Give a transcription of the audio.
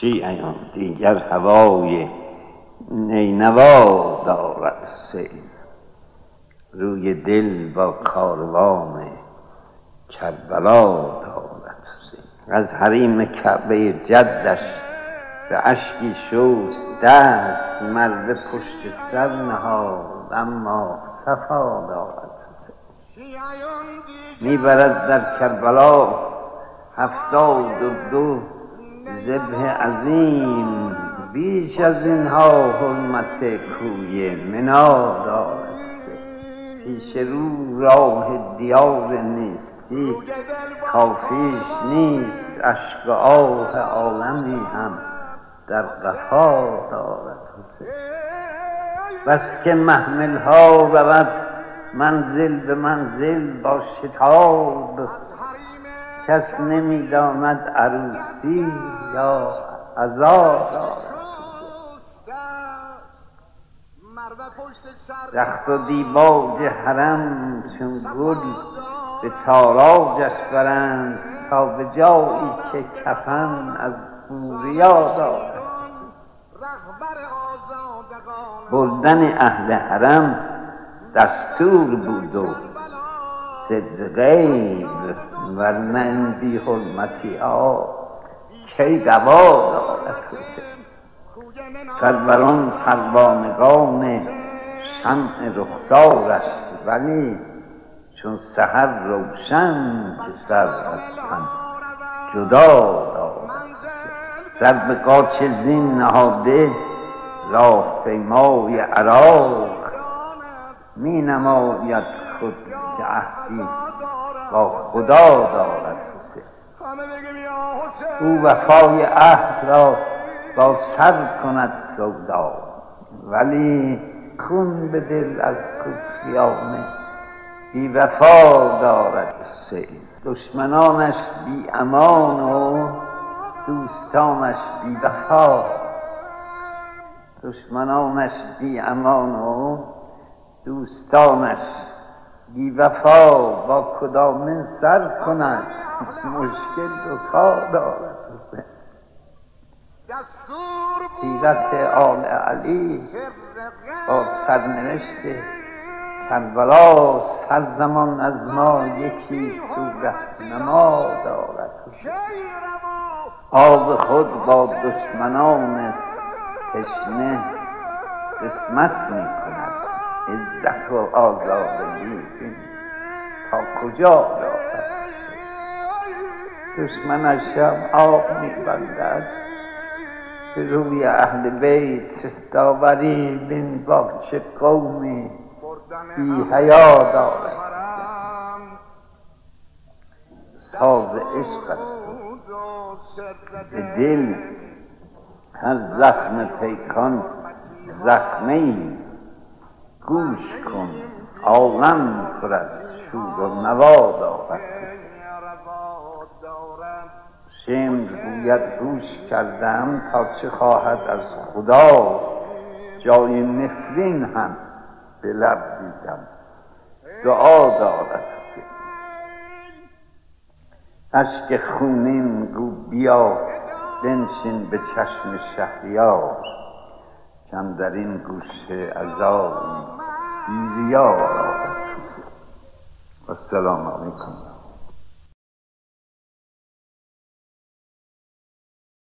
شیعیان دیگر هوای نینوا دارد حسین روی دل با کاروان کربلا دارد حسین از حریم کعبه جدش به اشکی شوست دست مرد پشت سر نهاد اما صفا دارد می‌برد در کربلا هفتاد و دو زبه عظیم بیش از اینها حرمت کوی منا دارد پیش رو راه دیار نیستی کافیش نیست اشک آه عالمی هم در قفا دارد بس که محمل ها رود منزل به منزل با شتاب کس نمی‌داند عروسی یا عذا دارد رخت و دیباج حرم چون گل به تاراجش برند تا به جایی که کفن از بوریا دارد بردن اهل حرم دستور بود و صدقه ورنه این بی حرمتی ها کی گوا دارد سروران پروانگان شمع رخسارش ولی چون سهر روشن که سر از تن جدا دارد سر به قاچ زین نهاده راه پیمای عراق می نماید خود که عهدی با خدا دارد حسین او وفای عهد را با سر کند سودا. ولی خون به دل از کفریان بی وفا دارد حسین دشمنانش بی امان و دوستانش بی وفا. دشمنانش بی امان و دوستانش بی وفا با کدام سر کند. مشکل دوتا دارد. حسین سیرت آل علی با سرنوشت کربلا. هر زمان از ما یکی صورت نما دارد. آب خود با دشمنان تشنه قسمت می کند عزت و آزادگی تا کجا دارد؟ دشمنش هم آب می بندد به روی اهل بیت داوری بین با چه قومی بی حیا دارد؟ ساز عشق است. به دل هر زخم پیکان زخمه ای. گوش کن. عالم پر از شور و نوا دارد. شمر گوید گوش کردم تا چه خواهد از خدا. جای نفرین هم به لب دیدم. دعا دارد. اشک خونین گو بیا بنشین به چشم شهریار. کم در این گوشه عذابی بی ریا دارد السلام علیکم.